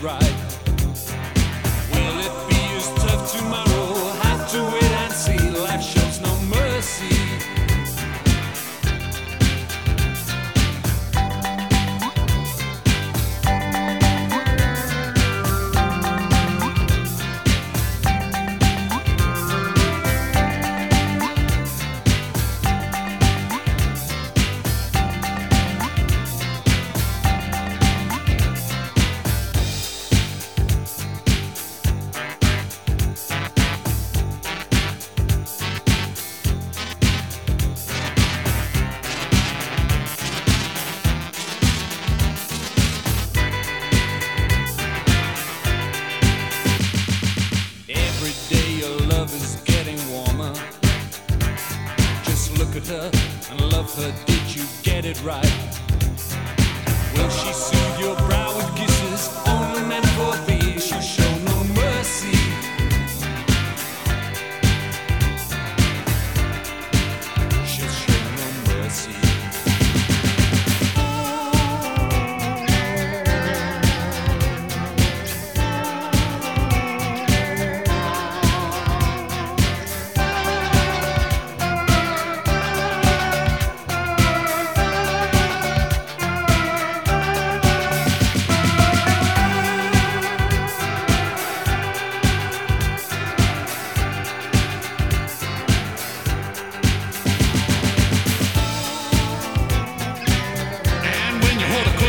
right. At her and love her. Did you get it right? Will she soothe your brow with kisses only meant for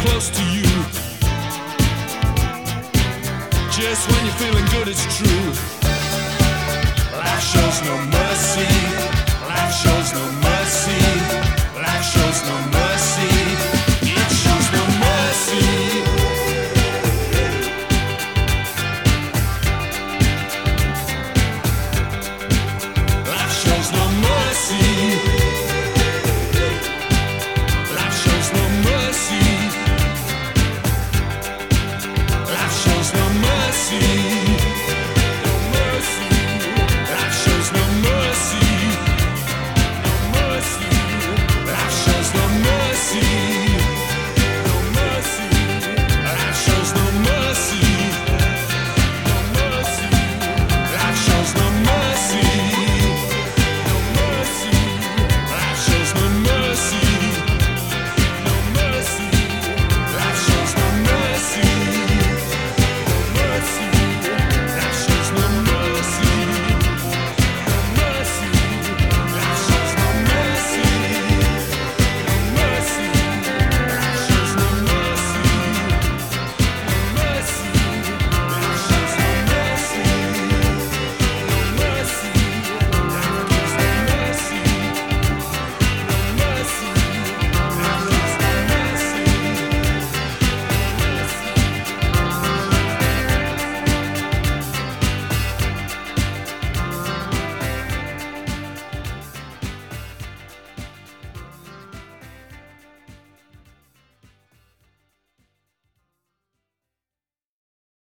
Close to you, just when you're feeling good, it's true. see.